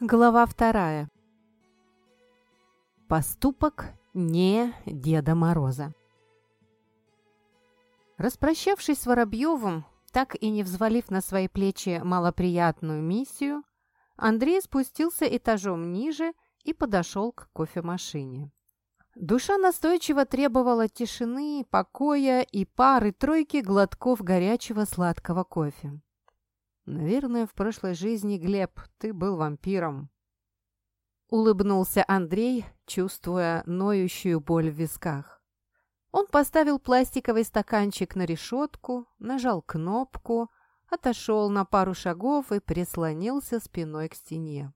Глава вторая. Поступок не Деда Мороза. Распрощавшись с Воробьевым, так и не взвалив на свои плечи малоприятную миссию, Андрей спустился этажом ниже и подошел к кофемашине. Душа настойчиво требовала тишины, покоя и пары-тройки глотков горячего сладкого кофе. «Наверное, в прошлой жизни, Глеб, ты был вампиром». Улыбнулся Андрей, чувствуя ноющую боль в висках. Он поставил пластиковый стаканчик на решетку, нажал кнопку, отошел на пару шагов и прислонился спиной к стене.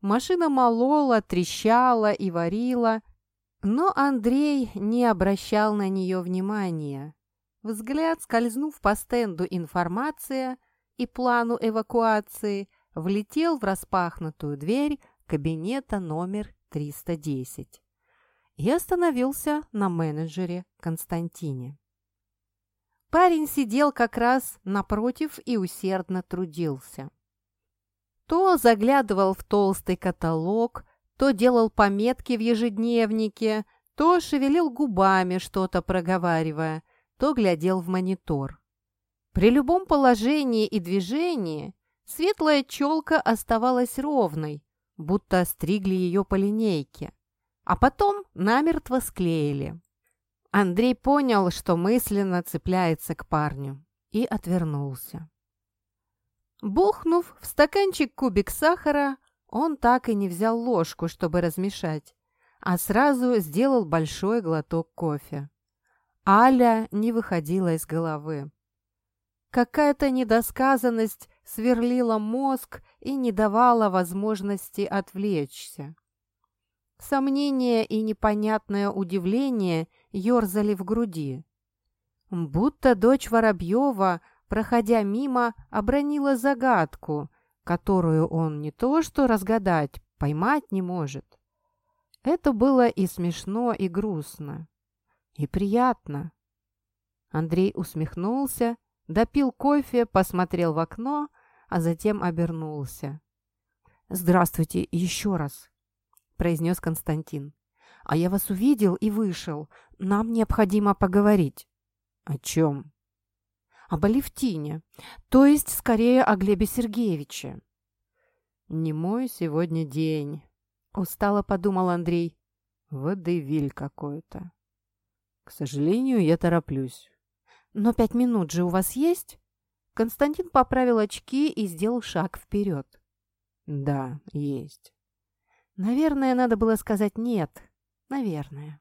Машина молола, трещала и варила, но Андрей не обращал на нее внимания. Взгляд, скользнув по стенду «Информация», и плану эвакуации, влетел в распахнутую дверь кабинета номер 310 и остановился на менеджере Константине. Парень сидел как раз напротив и усердно трудился. То заглядывал в толстый каталог, то делал пометки в ежедневнике, то шевелил губами, что-то проговаривая, то глядел в монитор. При любом положении и движении светлая челка оставалась ровной, будто стригли ее по линейке, а потом намертво склеили. Андрей понял, что мысленно цепляется к парню, и отвернулся. Бухнув в стаканчик кубик сахара, он так и не взял ложку, чтобы размешать, а сразу сделал большой глоток кофе. Аля не выходила из головы. Какая-то недосказанность сверлила мозг и не давала возможности отвлечься. Сомнение и непонятное удивление ерзали в груди. Будто дочь Воробьева, проходя мимо, обронила загадку, которую он не то что разгадать, поймать не может. Это было и смешно, и грустно, и приятно. Андрей усмехнулся Допил кофе, посмотрел в окно, а затем обернулся. «Здравствуйте еще раз», — произнес Константин. «А я вас увидел и вышел. Нам необходимо поговорить». «О чем?» «Об Алевтине. То есть, скорее, о Глебе Сергеевиче». «Не мой сегодня день», — устало подумал Андрей. «Водевиль какой-то». «К сожалению, я тороплюсь. «Но пять минут же у вас есть?» Константин поправил очки и сделал шаг вперед. «Да, есть». «Наверное, надо было сказать «нет». Наверное».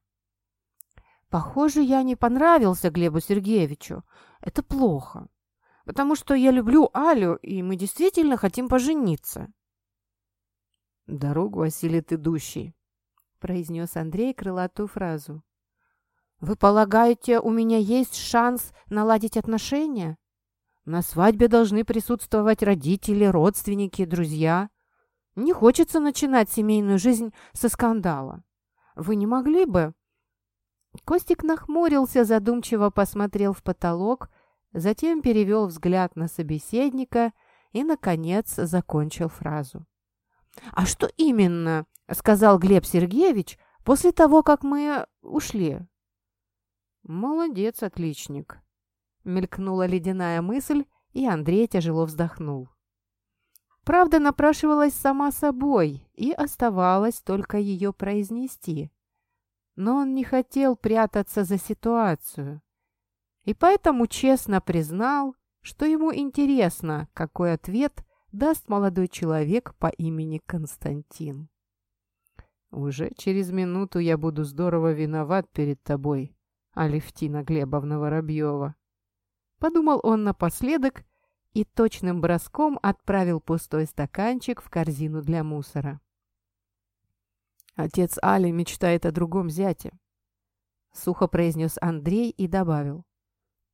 «Похоже, я не понравился Глебу Сергеевичу. Это плохо, потому что я люблю Алю, и мы действительно хотим пожениться». «Дорогу осилит идущий», — произнес Андрей крылатую фразу. «Вы полагаете, у меня есть шанс наладить отношения? На свадьбе должны присутствовать родители, родственники, друзья. Не хочется начинать семейную жизнь со скандала. Вы не могли бы...» Костик нахмурился, задумчиво посмотрел в потолок, затем перевел взгляд на собеседника и, наконец, закончил фразу. «А что именно?» — сказал Глеб Сергеевич после того, как мы ушли. «Молодец, отличник!» Мелькнула ледяная мысль, и Андрей тяжело вздохнул. Правда напрашивалась сама собой, и оставалось только ее произнести. Но он не хотел прятаться за ситуацию, и поэтому честно признал, что ему интересно, какой ответ даст молодой человек по имени Константин. «Уже через минуту я буду здорово виноват перед тобой», Алевтина Глебовна Воробьева. Подумал он напоследок и точным броском отправил пустой стаканчик в корзину для мусора. «Отец Али мечтает о другом зяте», — сухо произнес Андрей и добавил.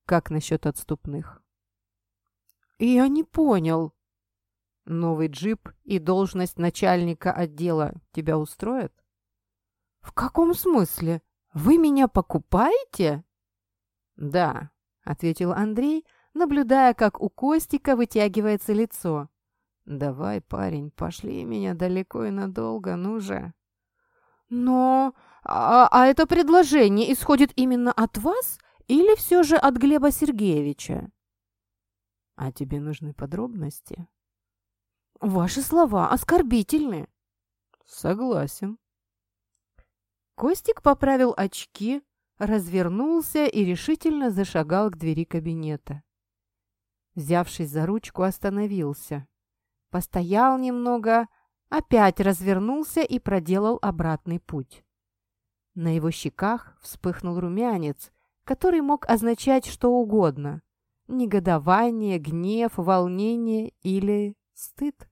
«Как насчет отступных?» «Я не понял». «Новый джип и должность начальника отдела тебя устроят?» «В каком смысле?» «Вы меня покупаете?» «Да», — ответил Андрей, наблюдая, как у Костика вытягивается лицо. Давай, парень, пошли меня далеко и надолго, ну же. Но... А, а это предложение исходит именно от вас или все же от Глеба Сергеевича? А тебе нужны подробности? Ваши слова оскорбительны. Согласен. Костик поправил очки, развернулся и решительно зашагал к двери кабинета. Взявшись за ручку, остановился. Постоял немного, опять развернулся и проделал обратный путь. На его щеках вспыхнул румянец, который мог означать что угодно – негодование, гнев, волнение или стыд.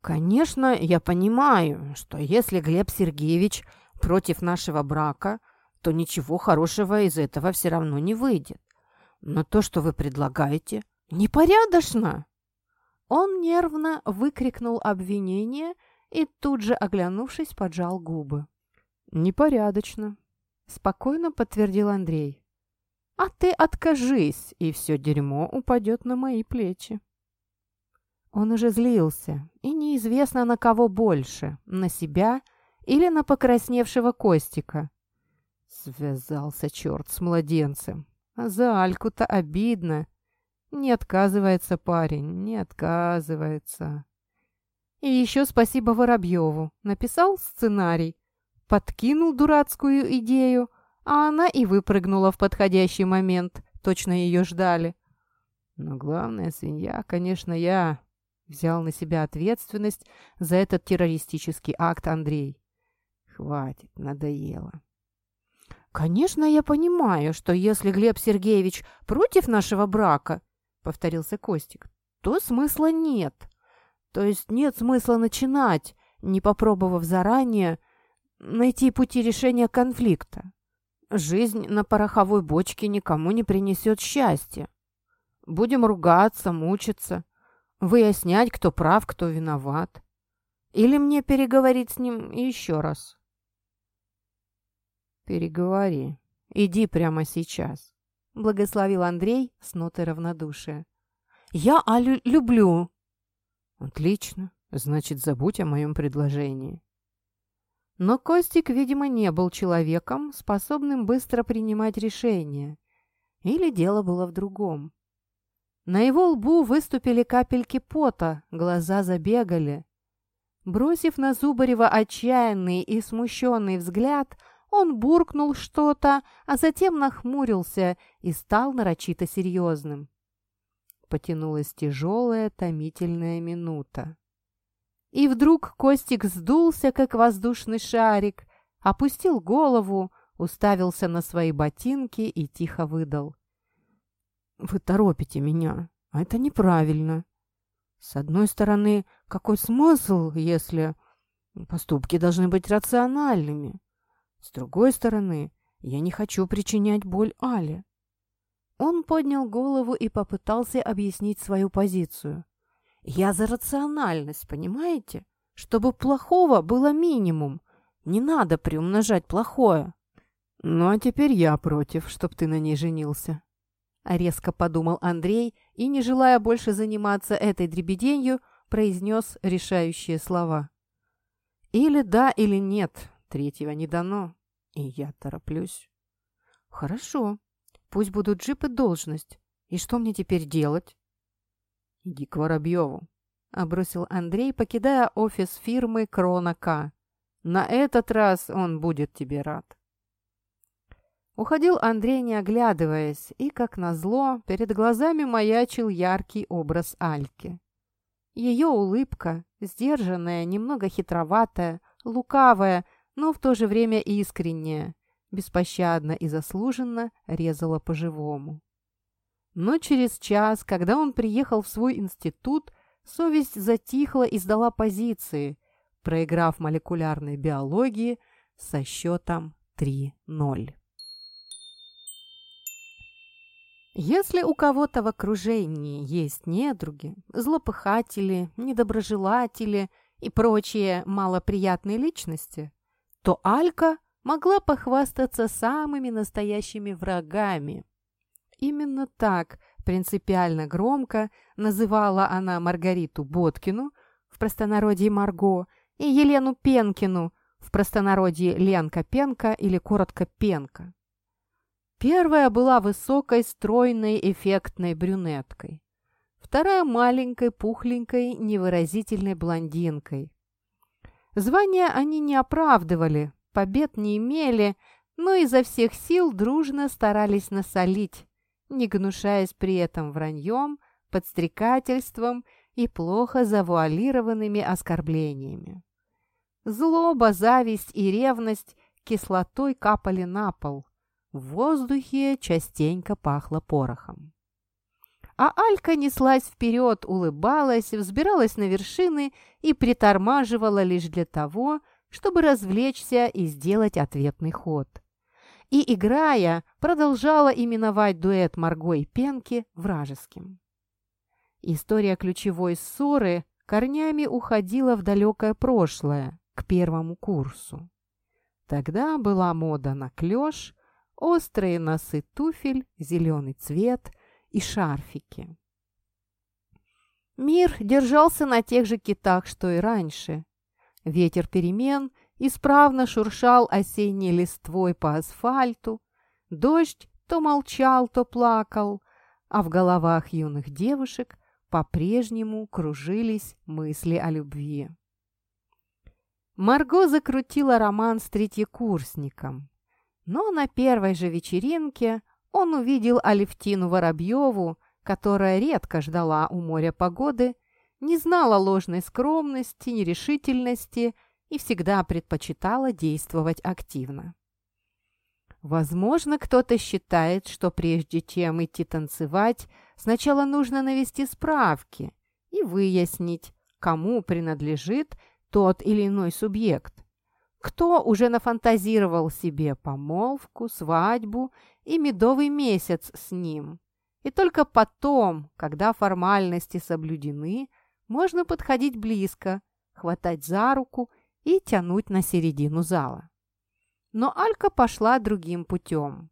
«Конечно, я понимаю, что если Глеб Сергеевич против нашего брака, то ничего хорошего из этого все равно не выйдет. Но то, что вы предлагаете, непорядочно!» Он нервно выкрикнул обвинение и тут же, оглянувшись, поджал губы. «Непорядочно», — спокойно подтвердил Андрей. «А ты откажись, и все дерьмо упадет на мои плечи». Он уже злился, и неизвестно на кого больше, на себя или на покрасневшего Костика. Связался черт с младенцем. За Альку-то обидно. Не отказывается парень, не отказывается. И еще спасибо Воробьеву. Написал сценарий, подкинул дурацкую идею, а она и выпрыгнула в подходящий момент. Точно ее ждали. Но главная свинья, конечно, я. Взял на себя ответственность за этот террористический акт Андрей. Хватит, надоело. «Конечно, я понимаю, что если Глеб Сергеевич против нашего брака, — повторился Костик, — то смысла нет. То есть нет смысла начинать, не попробовав заранее найти пути решения конфликта. Жизнь на пороховой бочке никому не принесет счастья. Будем ругаться, мучиться, выяснять, кто прав, кто виноват. Или мне переговорить с ним еще раз? Переговори. Иди прямо сейчас. Благословил Андрей с нотой равнодушия. Я Алю люблю. Отлично. Значит, забудь о моем предложении. Но Костик, видимо, не был человеком, способным быстро принимать решения. Или дело было в другом. На его лбу выступили капельки пота, глаза забегали. Бросив на Зубарева отчаянный и смущенный взгляд, он буркнул что-то, а затем нахмурился и стал нарочито серьезным. Потянулась тяжелая, томительная минута. И вдруг Костик сдулся, как воздушный шарик, опустил голову, уставился на свои ботинки и тихо выдал. Вы торопите меня, а это неправильно. С одной стороны, какой смысл, если поступки должны быть рациональными? С другой стороны, я не хочу причинять боль Але. Он поднял голову и попытался объяснить свою позицию. «Я за рациональность, понимаете? Чтобы плохого было минимум. Не надо приумножать плохое». «Ну, а теперь я против, чтоб ты на ней женился», Резко подумал Андрей и, не желая больше заниматься этой дребеденью, произнес решающие слова. «Или да, или нет, третьего не дано, и я тороплюсь». «Хорошо, пусть будут джип и должность. И что мне теперь делать?» «Иди к Воробьеву», — обрусил Андрей, покидая офис фирмы «Крона К». «На этот раз он будет тебе рад». Уходил Андрей, не оглядываясь, и, как назло, перед глазами маячил яркий образ Альки. Ее улыбка, сдержанная, немного хитроватая, лукавая, но в то же время искренняя, беспощадно и заслуженно резала по-живому. Но через час, когда он приехал в свой институт, совесть затихла и сдала позиции, проиграв молекулярной биологии со счетом 3-0. Если у кого-то в окружении есть недруги, злопыхатели, недоброжелатели и прочие малоприятные личности, то Алька могла похвастаться самыми настоящими врагами. Именно так Принципиально громко называла она Маргариту Боткину, в простонародье Марго, и Елену Пенкину, в простонародье Ленка Пенка или коротко Пенка. Первая была высокой, стройной, эффектной брюнеткой. Вторая маленькой, пухленькой, невыразительной блондинкой. Звания они не оправдывали, побед не имели, но изо всех сил дружно старались насолить, не гнушаясь при этом враньем, подстрекательством и плохо завуалированными оскорблениями. Злоба, зависть и ревность кислотой капали на пол. В воздухе частенько пахло порохом. А Алька неслась вперед, улыбалась, взбиралась на вершины и притормаживала лишь для того, чтобы развлечься и сделать ответный ход. И, играя, продолжала именовать дуэт Марго и Пенки вражеским. История ключевой ссоры корнями уходила в далекое прошлое, к первому курсу. Тогда была мода на клеш, острые носы туфель, зеленый цвет и шарфики. Мир держался на тех же китах, что и раньше. Ветер перемен исправно шуршал осенней листвой по асфальту, дождь то молчал, то плакал, а в головах юных девушек по-прежнему кружились мысли о любви. Марго закрутила роман с третьекурсником, но на первой же вечеринке он увидел Алевтину Воробьеву, которая редко ждала у моря погоды, не знала ложной скромности, нерешительности и всегда предпочитала действовать активно. Возможно, кто-то считает, что прежде чем идти танцевать, сначала нужно навести справки и выяснить, кому принадлежит тот или иной субъект. Кто уже нафантазировал себе помолвку, свадьбу и медовый месяц с ним. И только потом, когда формальности соблюдены, можно подходить близко, хватать за руку и тянуть на середину зала. Но Алька пошла другим путем.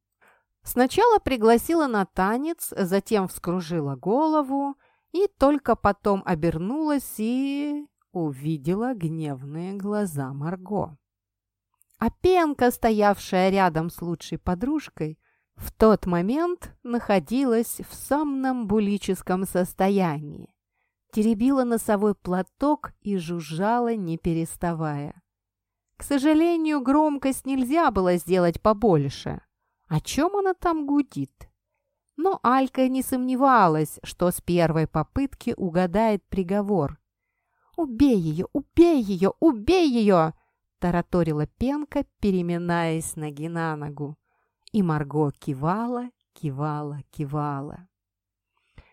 Сначала пригласила на танец, затем вскружила голову и только потом обернулась и увидела гневные глаза Марго. А Пенка, стоявшая рядом с лучшей подружкой, в тот момент находилась в сомнамбулическом состоянии, теребила носовой платок и жужжала, не переставая. К сожалению, громкость нельзя было сделать побольше. О чем она там гудит? Но Алька не сомневалась, что с первой попытки угадает приговор. «Убей ее! Убей ее! Убей ее!» Тараторила Пенка, переминаясь ноги на ногу. И Марго кивала, кивала, кивала.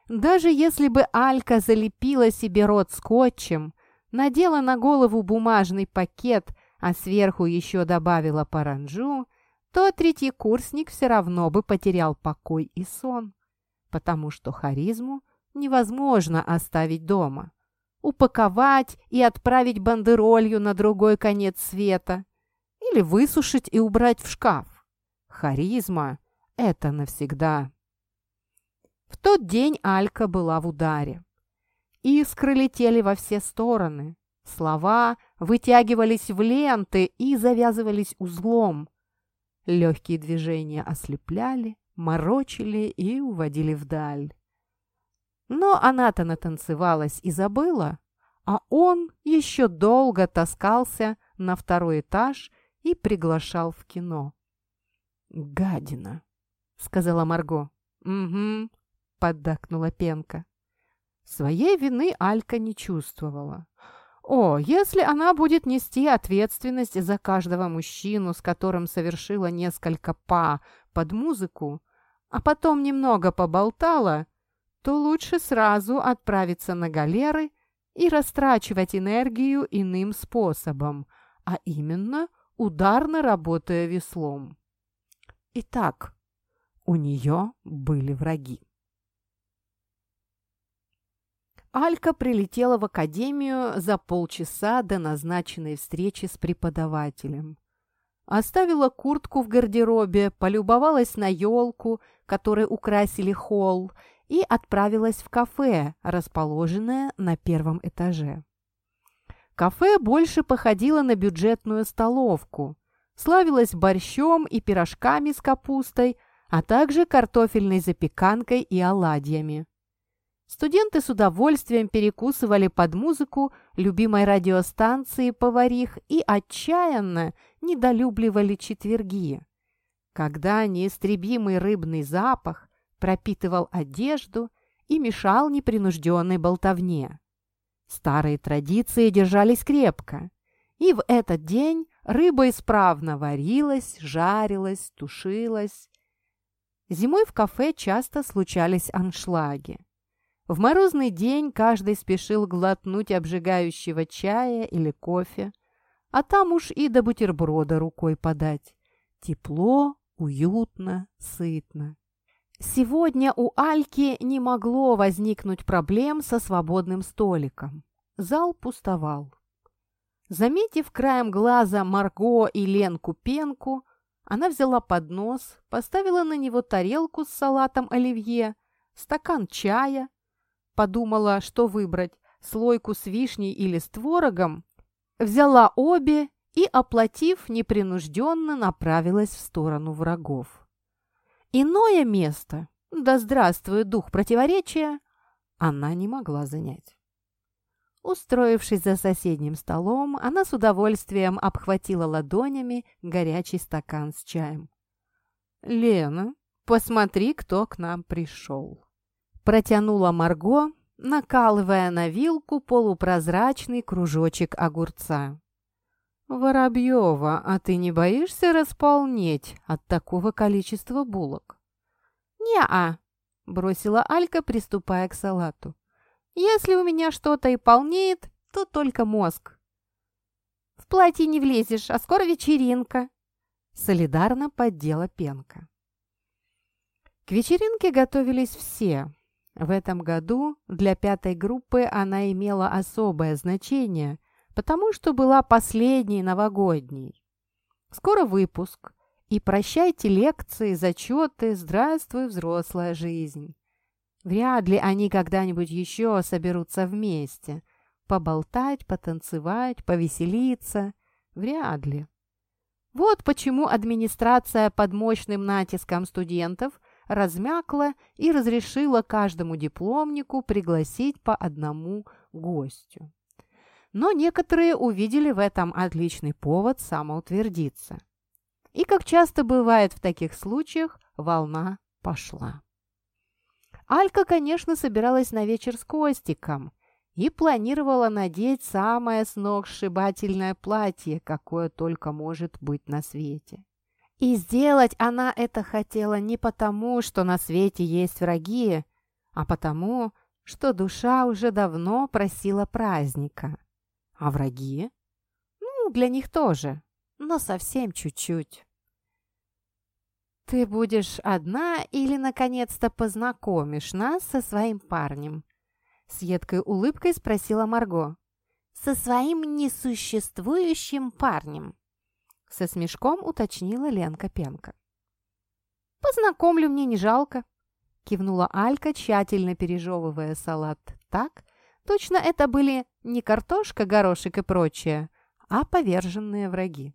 Даже если бы Алька залепила себе рот скотчем, надела на голову бумажный пакет – а сверху еще добавила паранджу, то третий курсник все равно бы потерял покой и сон, потому что харизму невозможно оставить дома, упаковать и отправить бандеролью на другой конец света или высушить и убрать в шкаф. Харизма – это навсегда. В тот день Алька была в ударе. Искры летели во все стороны. Слова вытягивались в ленты и завязывались узлом. Легкие движения ослепляли, морочили и уводили вдаль. Но она-то натанцевалась и забыла, а он еще долго таскался на второй этаж и приглашал в кино. «Гадина!» — сказала Марго. «Угу», — поддакнула Пенка. Своей вины Алька не чувствовала. О, если она будет нести ответственность за каждого мужчину, с которым совершила несколько па под музыку, а потом немного поболтала, то лучше сразу отправиться на галеры и растрачивать энергию иным способом, а именно ударно работая веслом. Итак, у нее были враги. Алька прилетела в академию за полчаса до назначенной встречи с преподавателем. Оставила куртку в гардеробе, полюбовалась на елку, которой украсили холл, и отправилась в кафе, расположенное на первом этаже. Кафе больше походило на бюджетную столовку, славилось борщом и пирожками с капустой, а также картофельной запеканкой и оладьями. Студенты с удовольствием перекусывали под музыку любимой радиостанции «Поварих» и отчаянно недолюбливали четверги, когда неистребимый рыбный запах пропитывал одежду и мешал непринужденной болтовне. Старые традиции держались крепко, и в этот день рыба исправно варилась, жарилась, тушилась. Зимой в кафе часто случались аншлаги. В морозный день каждый спешил глотнуть обжигающего чая или кофе, а там уж и до бутерброда рукой подать. Тепло, уютно, сытно. Сегодня у Альки не могло возникнуть проблем со свободным столиком. Зал пустовал. Заметив краем глаза Марго и Ленку Пенку, она взяла поднос, поставила на него тарелку с салатом оливье, стакан чая, подумала, что выбрать, слойку с вишней или с творогом, взяла обе и, оплатив, непринужденно направилась в сторону врагов. Иное место, да здравствует дух противоречия, она не могла занять. Устроившись за соседним столом, она с удовольствием обхватила ладонями горячий стакан с чаем. «Лена, посмотри, кто к нам пришел!» Протянула Марго, накалывая на вилку полупрозрачный кружочек огурца. «Воробьева, а ты не боишься располнеть от такого количества булок?» «Не-а», — бросила Алька, приступая к салату. «Если у меня что-то и полнеет, то только мозг». «В платье не влезешь, а скоро вечеринка», — солидарно поддела Пенка. К вечеринке готовились все, в этом году для пятой группы она имела особое значение, потому что была последней новогодней. Скоро выпуск, и прощайте лекции, зачеты, здравствуй, взрослая жизнь. Вряд ли они когда-нибудь еще соберутся вместе. Поболтать, потанцевать, повеселиться. Вряд ли. Вот почему администрация под мощным натиском студентов размякла и разрешила каждому дипломнику пригласить по одному гостю. Но некоторые увидели в этом отличный повод самоутвердиться. И, как часто бывает в таких случаях, волна пошла. Алька, конечно, собиралась на вечер с Костиком и планировала надеть самое сногсшибательное платье, какое только может быть на свете. И сделать она это хотела не потому, что на свете есть враги, а потому, что душа уже давно просила праздника. А враги? Ну, для них тоже, но совсем чуть-чуть. «Ты будешь одна или, наконец-то, познакомишь нас со своим парнем?» С едкой улыбкой спросила Марго. «Со своим несуществующим парнем», со смешком уточнила Ленка Пенка. «Познакомлю, мне не жалко», – кивнула Алька, тщательно пережевывая салат так, точно это были не картошка, горошек и прочее, а поверженные враги.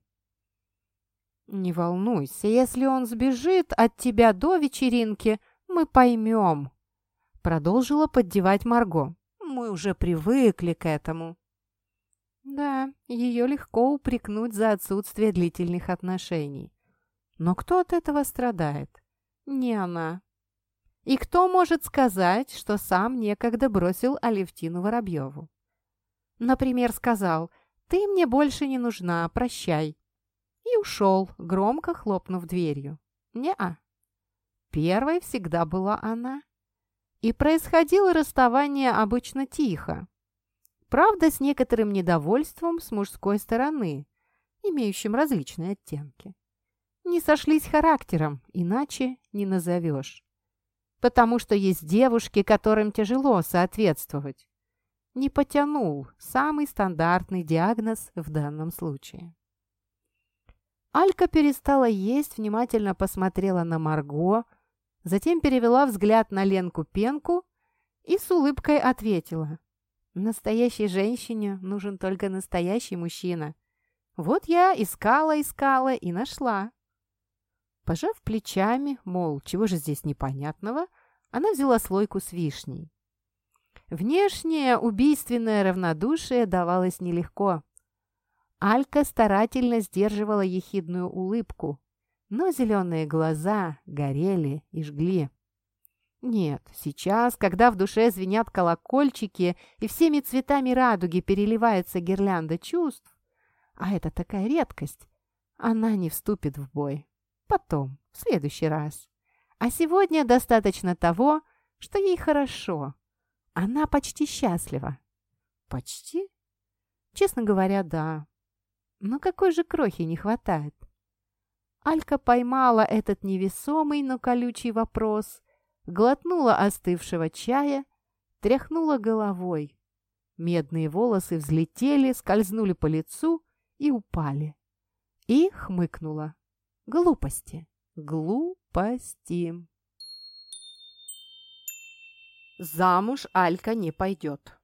«Не волнуйся, если он сбежит от тебя до вечеринки, мы поймем», – продолжила поддевать Марго. «Мы уже привыкли к этому». Да, ее легко упрекнуть за отсутствие длительных отношений. Но кто от этого страдает? Не она. И кто может сказать, что сам некогда бросил Алевтину Воробьеву? Например, сказал «Ты мне больше не нужна, прощай». И ушел, громко хлопнув дверью. Не-а. Первой всегда была она. И происходило расставание обычно тихо, Правда, с некоторым недовольством с мужской стороны, имеющим различные оттенки. Не сошлись характером, иначе не назовешь. Потому что есть девушки, которым тяжело соответствовать. Не потянул самый стандартный диагноз в данном случае. Алька перестала есть, внимательно посмотрела на Марго, затем перевела взгляд на Ленку Пенку и с улыбкой ответила. «Настоящей женщине нужен только настоящий мужчина. Вот я искала-искала и нашла». Пожав плечами, мол, чего же здесь непонятного, она взяла слойку с вишней. Внешнее убийственное равнодушие давалось нелегко. Алька старательно сдерживала ехидную улыбку, но зеленые глаза горели и жгли. Нет, сейчас, когда в душе звенят колокольчики и всеми цветами радуги переливается гирлянда чувств, а это такая редкость, она не вступит в бой. Потом, в следующий раз. А сегодня достаточно того, что ей хорошо. Она почти счастлива. Почти? Честно говоря, да. Но какой же крохи не хватает? Алька поймала этот невесомый, но колючий вопрос, глотнула остывшего чая, тряхнула головой. Медные волосы взлетели, скользнули по лицу и упали. И хмыкнула. Глупости, глупости. Замуж Алька не пойдет.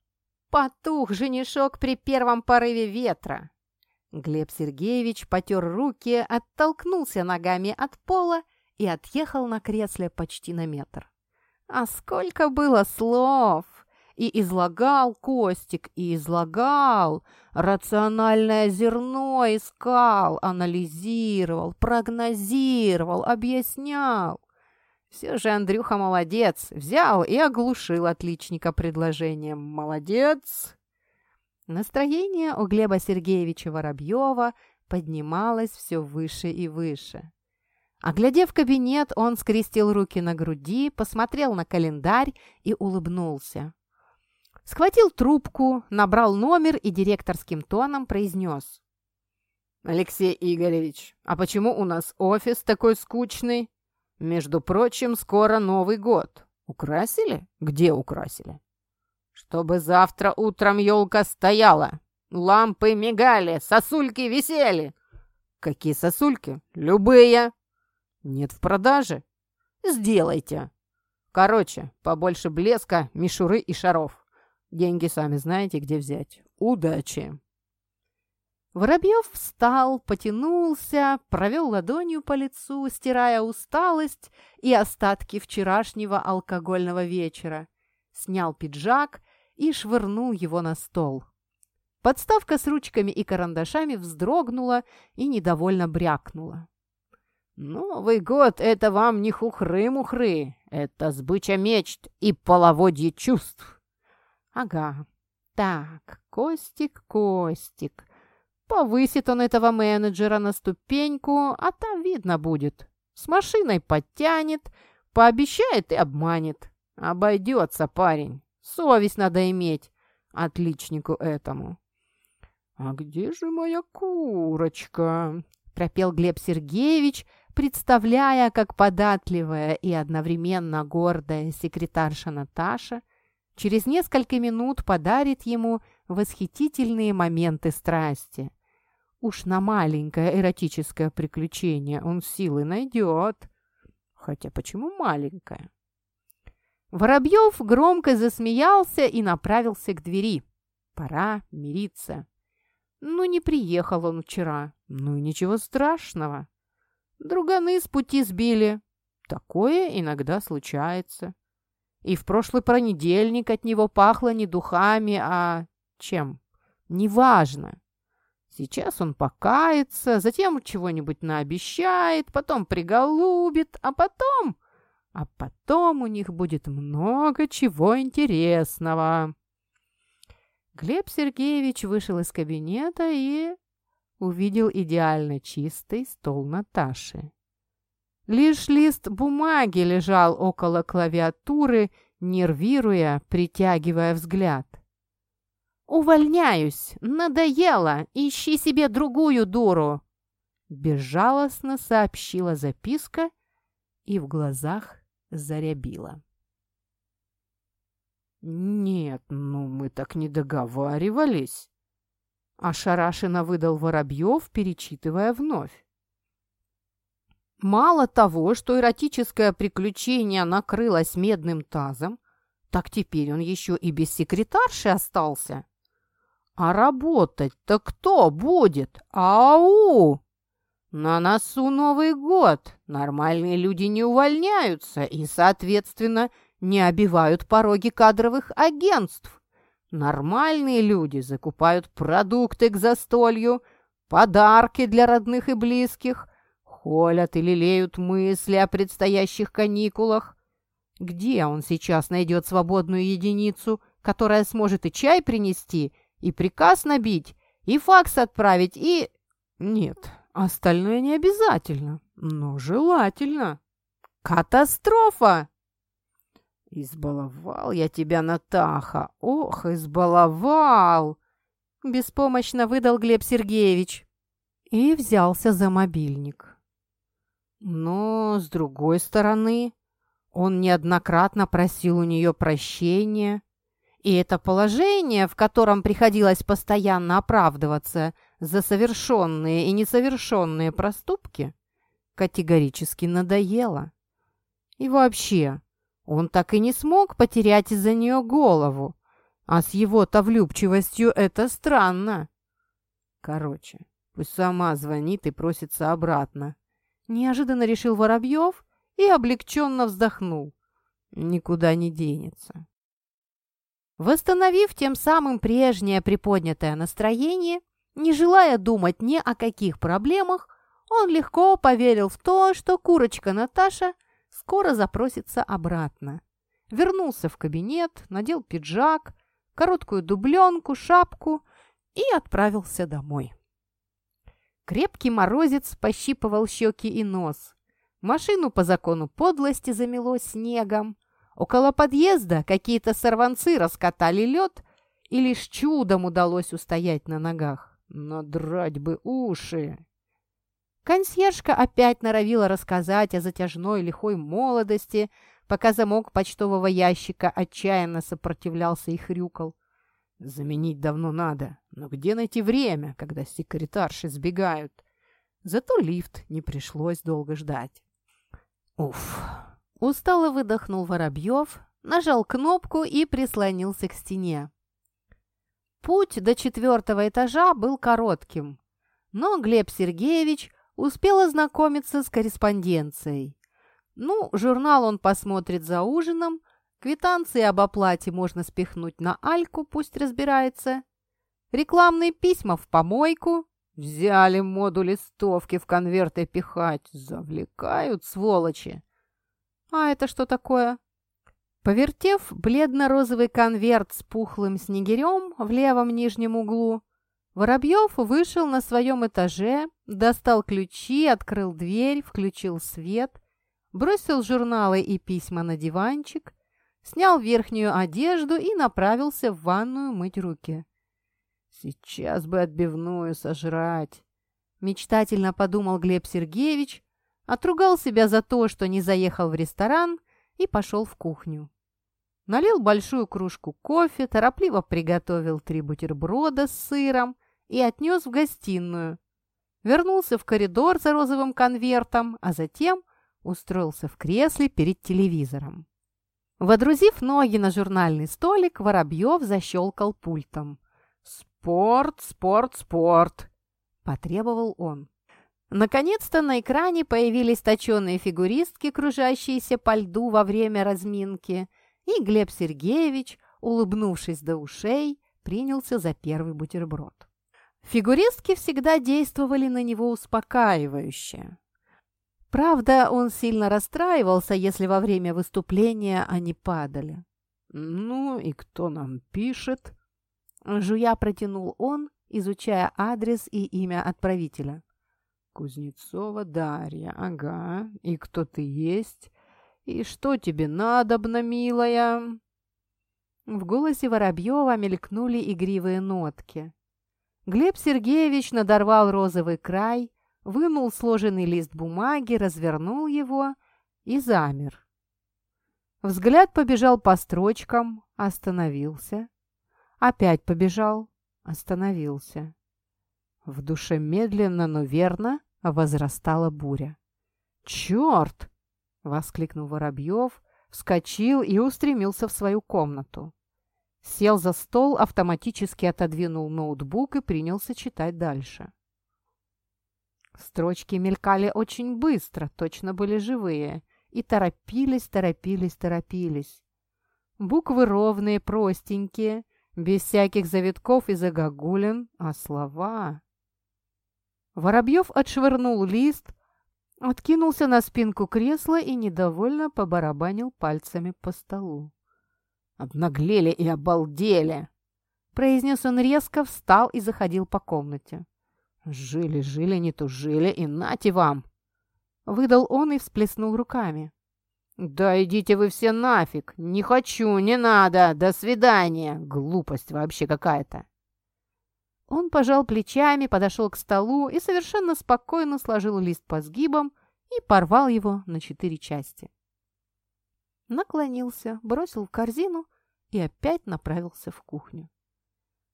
Потух женишок при первом порыве ветра. Глеб Сергеевич потер руки, оттолкнулся ногами от пола и отъехал на кресле почти на метр. А сколько было слов! И излагал Костик, и излагал, рациональное зерно искал, анализировал, прогнозировал, объяснял. Все же Андрюха молодец, взял и оглушил отличника предложением. Молодец! Настроение у Глеба Сергеевича Воробьева поднималось все выше и выше. Оглядев кабинет, он скрестил руки на груди, посмотрел на календарь и улыбнулся. Схватил трубку, набрал номер и директорским тоном произнес. «Алексей Игоревич, а почему у нас офис такой скучный? Между прочим, скоро Новый год. Украсили? Где украсили?» Чтобы завтра утром елка стояла, лампы мигали, сосульки висели. Какие сосульки? Любые. Нет в продаже? Сделайте. Короче, побольше блеска, мишуры и шаров. Деньги сами знаете, где взять. Удачи. Воробьев встал, потянулся, провел ладонью по лицу, стирая усталость и остатки вчерашнего алкогольного вечера. Снял пиджак и швырнул его на стол. Подставка с ручками и карандашами вздрогнула и недовольно брякнула. «Новый год — это вам не хухры-мухры, это сбыча мечт и половодье чувств». «Ага, так, Костик, Костик, повысит он этого менеджера на ступеньку, а там видно будет. С машиной подтянет, пообещает и обманет. Обойдется парень». Совесть надо иметь отличнику этому. «А где же моя курочка?» – пропел Глеб Сергеевич, представляя, как податливая и одновременно гордая секретарша Наташа через несколько минут подарит ему восхитительные моменты страсти. Уж на маленькое эротическое приключение он силы найдет. Хотя почему маленькое? Воробьев громко засмеялся и направился к двери. Пора мириться. Ну, не приехал он вчера. Ну, ничего страшного. Друганы с пути сбили. Такое иногда случается. И в прошлый понедельник от него пахло не духами, а чем? Неважно. Сейчас он покается, затем чего-нибудь наобещает, потом приголубит, а потом а потом у них будет много чего интересного. Глеб Сергеевич вышел из кабинета и увидел идеально чистый стол Наташи. Лишь лист бумаги лежал около клавиатуры, нервируя, притягивая взгляд. «Увольняюсь! Надоело! Ищи себе другую дуру!» Безжалостно сообщила записка, и в глазах зарябило. «Нет, ну мы так не договаривались!» Ошарашенно выдал Воробьев, перечитывая вновь. Мало того, что эротическое приключение накрылось медным тазом, так теперь он еще и без секретарши остался. А работать-то кто будет? Ау! На носу Новый год. Нормальные люди не увольняются и, соответственно, не обивают пороги кадровых агентств. Нормальные люди закупают продукты к застолью, подарки для родных и близких, холят и лелеют мысли о предстоящих каникулах. Где он сейчас найдет свободную единицу, которая сможет и чай принести, и приказ набить, и факс отправить, и... Нет, остальное не обязательно, но желательно. Катастрофа! «Избаловал я тебя, Натаха! Ох, избаловал!» Беспомощно выдал Глеб Сергеевич и взялся за мобильник. Но, с другой стороны, он неоднократно просил у нее прощения, и это положение, в котором приходилось постоянно оправдываться за совершенные и несовершенные проступки, категорически надоело. И вообще, он так и не смог потерять из-за нее голову, а с его-то влюбчивостью это странно. Короче, пусть сама звонит и просится обратно. Неожиданно решил Воробьев и облегченно вздохнул. Никуда не денется. Восстановив тем самым прежнее приподнятое настроение, не желая думать ни о каких проблемах, он легко поверил в то, что курочка Наташа скоро запросится обратно. Вернулся в кабинет, надел пиджак, короткую дубленку, шапку и отправился домой. Крепкий морозец пощипывал щеки и нос. Машину по закону подлости замело снегом, Около подъезда какие-то сорванцы раскатали лед, и лишь чудом удалось устоять на ногах. Но драть бы уши! Консьержка опять норовила рассказать о затяжной лихой молодости, пока замок почтового ящика отчаянно сопротивлялся и хрюкал. Заменить давно надо, но где найти время, когда секретарши сбегают? Зато лифт не пришлось долго ждать. Уф! Устало выдохнул Воробьев, нажал кнопку и прислонился к стене. Путь до четвертого этажа был коротким, но Глеб Сергеевич успел ознакомиться с корреспонденцией. Ну, журнал он посмотрит за ужином, квитанции об оплате можно спихнуть на Альку, пусть разбирается. Рекламные письма в помойку. Взяли моду листовки в конверты пихать. Завлекают, сволочи. «А это что такое?» Повертев бледно-розовый конверт с пухлым снегирем в левом нижнем углу, Воробьев вышел на своем этаже, достал ключи, открыл дверь, включил свет, бросил журналы и письма на диванчик, снял верхнюю одежду и направился в ванную мыть руки. «Сейчас бы отбивную сожрать», — мечтательно подумал Глеб Сергеевич, Отругал себя за то, что не заехал в ресторан и пошел в кухню. Налил большую кружку кофе, торопливо приготовил три бутерброда с сыром и отнес в гостиную. Вернулся в коридор за розовым конвертом, а затем устроился в кресле перед телевизором. Водрузив ноги на журнальный столик, Воробьев защелкал пультом. «Спорт, спорт, спорт!» – потребовал он. Наконец-то на экране появились точеные фигуристки, кружащиеся по льду во время разминки, и Глеб Сергеевич, улыбнувшись до ушей, принялся за первый бутерброд. Фигуристки всегда действовали на него успокаивающе. Правда, он сильно расстраивался, если во время выступления они падали. «Ну и кто нам пишет?» Жуя протянул он, изучая адрес и имя отправителя. Кузнецова Дарья, ага. И кто ты есть? И что тебе надобно, милая?» В голосе Воробьева мелькнули игривые нотки. Глеб Сергеевич надорвал розовый край, вынул сложенный лист бумаги, развернул его и замер. Взгляд побежал по строчкам, остановился. Опять побежал, остановился. В душе медленно, но верно возрастала буря. «Черт!» — воскликнул Воробьев, вскочил и устремился в свою комнату. Сел за стол, автоматически отодвинул ноутбук и принялся читать дальше. Строчки мелькали очень быстро, точно были живые, и торопились, торопились, торопились. Буквы ровные, простенькие, без всяких завитков и загогулин, а слова... Воробьев отшвырнул лист, откинулся на спинку кресла и недовольно побарабанил пальцами по столу. «Обнаглели и обалдели!» Произнес он резко, встал и заходил по комнате. «Жили, жили, не тужили, и нате вам!» Выдал он и всплеснул руками. «Да идите вы все нафиг! Не хочу, не надо! До свидания! Глупость вообще какая-то!» Он пожал плечами, подошел к столу и совершенно спокойно сложил лист по сгибам и порвал его на четыре части. Наклонился, бросил в корзину и опять направился в кухню.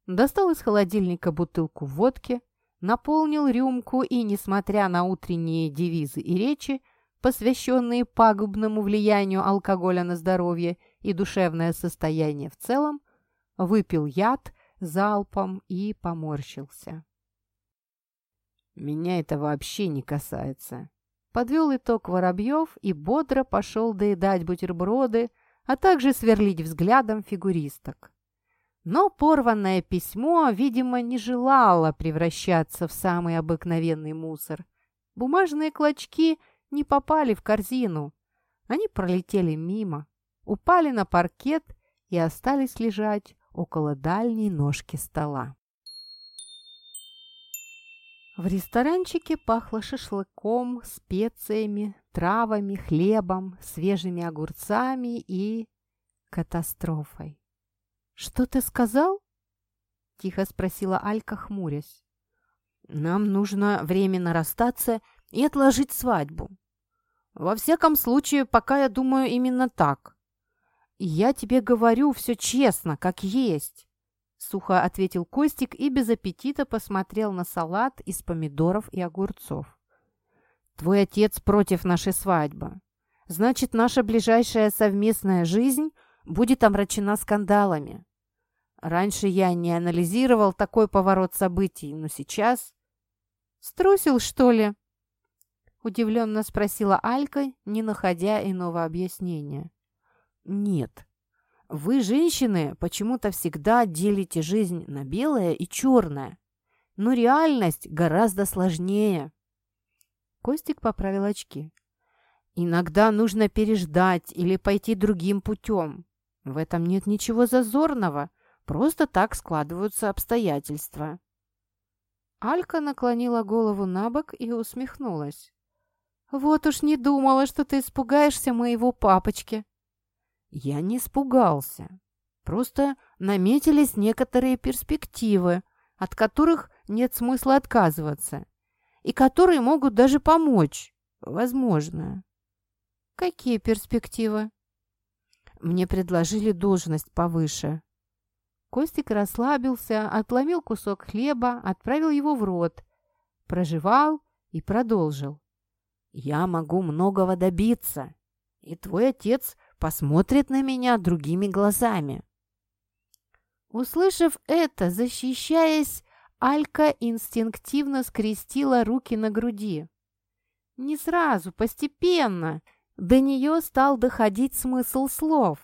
Достал из холодильника бутылку водки, наполнил рюмку и, несмотря на утренние девизы и речи, посвященные пагубному влиянию алкоголя на здоровье и душевное состояние в целом, выпил яд залпом и поморщился. «Меня это вообще не касается», — подвел итог Воробьев и бодро пошел доедать бутерброды, а также сверлить взглядом фигуристок. Но порванное письмо, видимо, не желало превращаться в самый обыкновенный мусор. Бумажные клочки не попали в корзину. Они пролетели мимо, упали на паркет и остались лежать около дальней ножки стола. В ресторанчике пахло шашлыком, специями, травами, хлебом, свежими огурцами и катастрофой. «Что ты сказал?» – тихо спросила Алька, хмурясь. «Нам нужно временно расстаться и отложить свадьбу. Во всяком случае, пока я думаю именно так. Я тебе говорю все честно, как есть». Сухо ответил Костик и без аппетита посмотрел на салат из помидоров и огурцов. «Твой отец против нашей свадьбы. Значит, наша ближайшая совместная жизнь будет омрачена скандалами. Раньше я не анализировал такой поворот событий, но сейчас... «Струсил, что ли?» Удивленно спросила Алька, не находя иного объяснения. «Нет. Вы, женщины, почему-то всегда делите жизнь на белое и черное. Но реальность гораздо сложнее». Костик поправил очки. «Иногда нужно переждать или пойти другим путем. В этом нет ничего зазорного. Просто так складываются обстоятельства». Алька наклонила голову на бок и усмехнулась. «Вот уж не думала, что ты испугаешься моего папочки». «Я не испугался. Просто наметились некоторые перспективы, от которых нет смысла отказываться, и которые могут даже помочь, возможно». «Какие перспективы?» Мне предложили должность повыше. Костик расслабился, отломил кусок хлеба, отправил его в рот, прожевал и продолжил. «Я могу многого добиться, и твой отец посмотрит на меня другими глазами». Услышав это, защищаясь, Алька инстинктивно скрестила руки на груди. Не сразу, постепенно, до нее стал доходить смысл слов.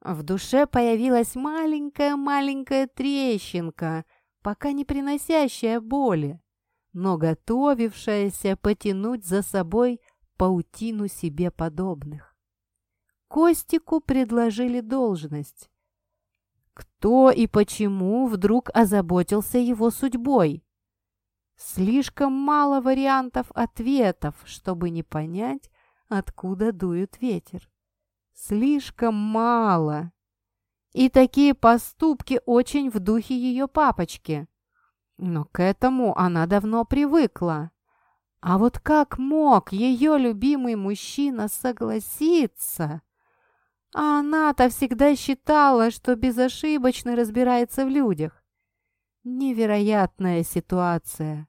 В душе появилась маленькая-маленькая трещинка, пока не приносящая боли, но готовившаяся потянуть за собой паутину себе подобных. Костику предложили должность. Кто и почему вдруг озаботился его судьбой? Слишком мало вариантов ответов, чтобы не понять, откуда дует ветер. Слишком мало. И такие поступки очень в духе ее папочки. Но к этому она давно привыкла. А вот как мог ее любимый мужчина согласиться? А она-то всегда считала, что безошибочно разбирается в людях. Невероятная ситуация.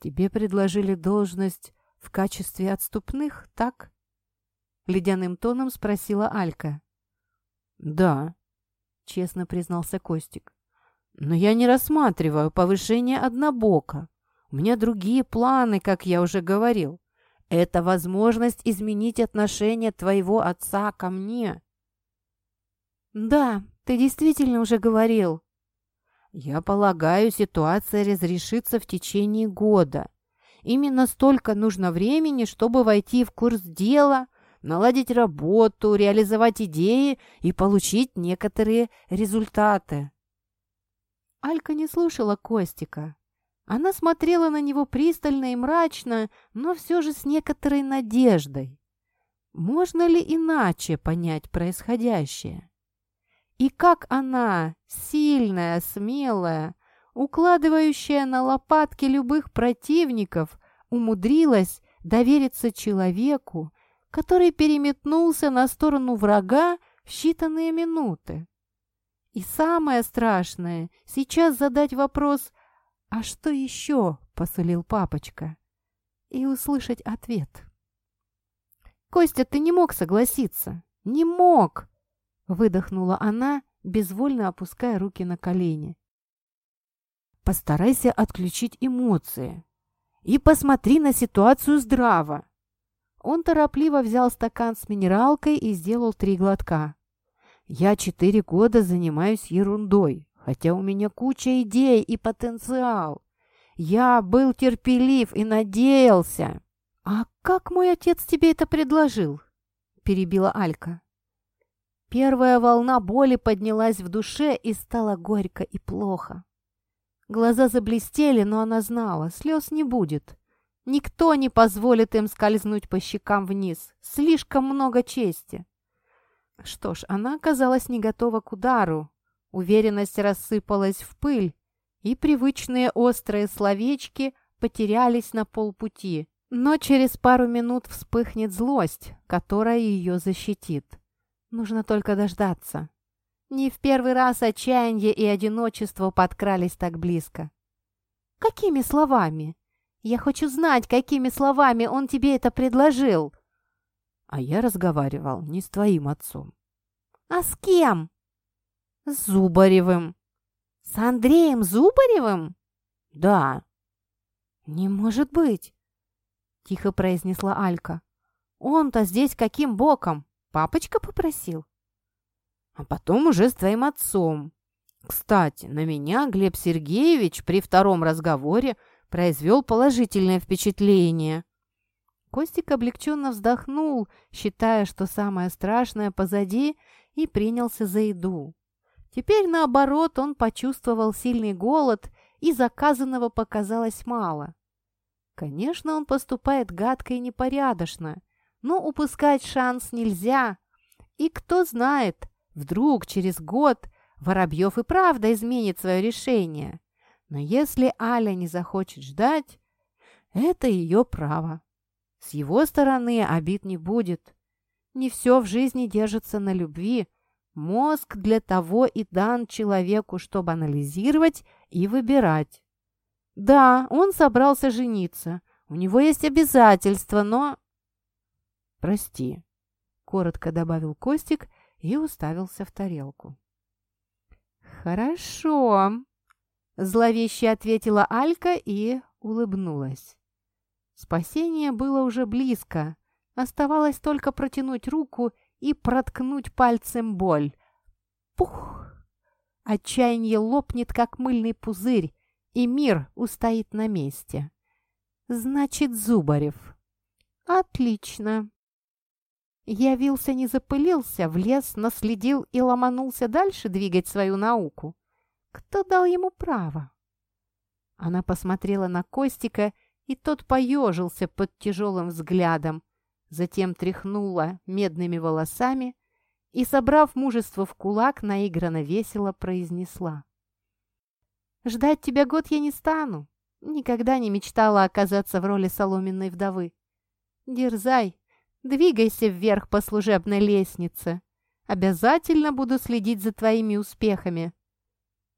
Тебе предложили должность В качестве отступных, так?» Ледяным тоном спросила Алька. «Да», — честно признался Костик. «Но я не рассматриваю повышение однобока. У меня другие планы, как я уже говорил. Это возможность изменить отношение твоего отца ко мне». «Да, ты действительно уже говорил». «Я полагаю, ситуация разрешится в течение года. Именно столько нужно времени, чтобы войти в курс дела, наладить работу, реализовать идеи и получить некоторые результаты». Алька не слушала Костика. Она смотрела на него пристально и мрачно, но все же с некоторой надеждой. Можно ли иначе понять происходящее? И как она, сильная, смелая, укладывающая на лопатки любых противников, умудрилась довериться человеку, который переметнулся на сторону врага в считанные минуты. И самое страшное — сейчас задать вопрос «А что еще?» — посулил папочка. И услышать ответ. «Костя, ты не мог согласиться! Не мог!» Выдохнула она, безвольно опуская руки на колени. «Постарайся отключить эмоции и посмотри на ситуацию здраво!» Он торопливо взял стакан с минералкой и сделал три глотка. «Я четыре года занимаюсь ерундой, хотя у меня куча идей и потенциал. Я был терпелив и надеялся». «А как мой отец тебе это предложил?» – перебила Алька. Первая волна боли поднялась в душе и стало горько и плохо. Глаза заблестели, но она знала, слез не будет. Никто не позволит им скользнуть по щекам вниз. Слишком много чести. Что ж, она оказалась не готова к удару. Уверенность рассыпалась в пыль, и привычные острые словечки потерялись на полпути. Но через пару минут вспыхнет злость, которая ее защитит. Нужно только дождаться. Не в первый раз отчаяние и одиночество подкрались так близко. «Какими словами? Я хочу знать, какими словами он тебе это предложил!» «А я разговаривал не с твоим отцом». «А с кем?» «С Зубаревым». «С Андреем Зубаревым?» «Да». «Не может быть!» — тихо произнесла Алька. «Он-то здесь каким боком?» Папочка попросил? А потом уже с твоим отцом. Кстати, на меня Глеб Сергеевич при втором разговоре произвел положительное впечатление. Костик облегченно вздохнул, считая, что самое страшное позади, и принялся за еду. Теперь, наоборот, он почувствовал сильный голод, и заказанного показалось мало. Конечно, он поступает гадко и непорядочно, но упускать шанс нельзя. И кто знает, вдруг через год Воробьев и правда изменит свое решение. Но если Аля не захочет ждать, это ее право. С его стороны обид не будет. Не все в жизни держится на любви. Мозг для того и дан человеку, чтобы анализировать и выбирать. Да, он собрался жениться. У него есть обязательства, но «Прости», — коротко добавил Костик и уставился в тарелку. «Хорошо», — зловеще ответила Алька и улыбнулась. Спасение было уже близко. Оставалось только протянуть руку и проткнуть пальцем боль. Пух! Отчаяние лопнет, как мыльный пузырь, и мир устоит на месте. Значит, Зубарев. Отлично. Явился не запылился, влез, наследил и ломанулся дальше двигать свою науку. Кто дал ему право? Она посмотрела на Костика, и тот поежился под тяжелым взглядом, затем тряхнула медными волосами и, собрав мужество в кулак, наигранно весело произнесла. «Ждать тебя год я не стану. Никогда не мечтала оказаться в роли соломенной вдовы. Дерзай, Двигайся вверх по служебной лестнице. Обязательно буду следить за твоими успехами».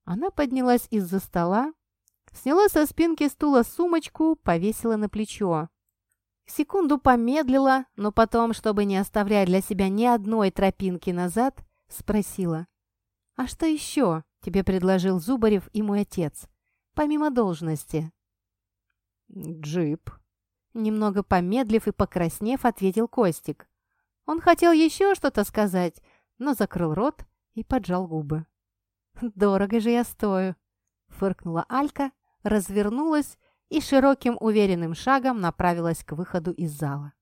Она поднялась из-за стола, сняла со спинки стула сумочку, повесила на плечо. Секунду помедлила, но потом, чтобы не оставлять для себя ни одной тропинки назад, спросила. «А что еще тебе предложил Зубарев и мой отец, помимо должности?» «Джип», — немного помедлив и покраснев, ответил Костик. Он хотел еще что-то сказать, но закрыл рот и поджал губы. «Дорого же я стою!» — фыркнула Алька, развернулась и широким уверенным шагом направилась к выходу из зала.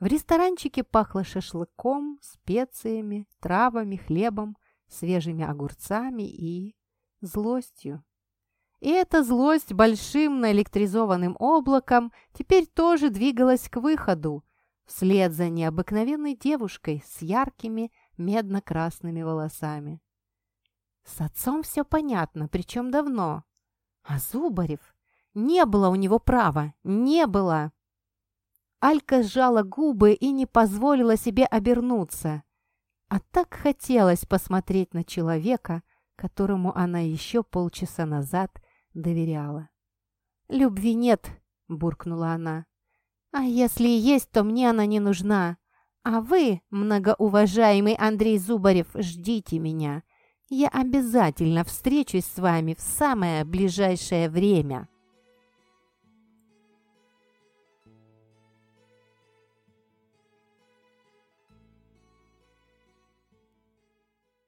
В ресторанчике пахло шашлыком, специями, травами, хлебом, свежими огурцами и злостью. И эта злость большим наэлектризованным облаком теперь тоже двигалась к выходу, вслед за необыкновенной девушкой с яркими медно-красными волосами. С отцом все понятно, причем давно. А Зубарев? Не было у него права, не было. Алька сжала губы и не позволила себе обернуться. А так хотелось посмотреть на человека, которому она еще полчаса назад доверяла. «Любви нет», — буркнула она. «А если и есть, то мне она не нужна. А вы, многоуважаемый Андрей Зубарев, ждите меня. Я обязательно встречусь с вами в самое ближайшее время».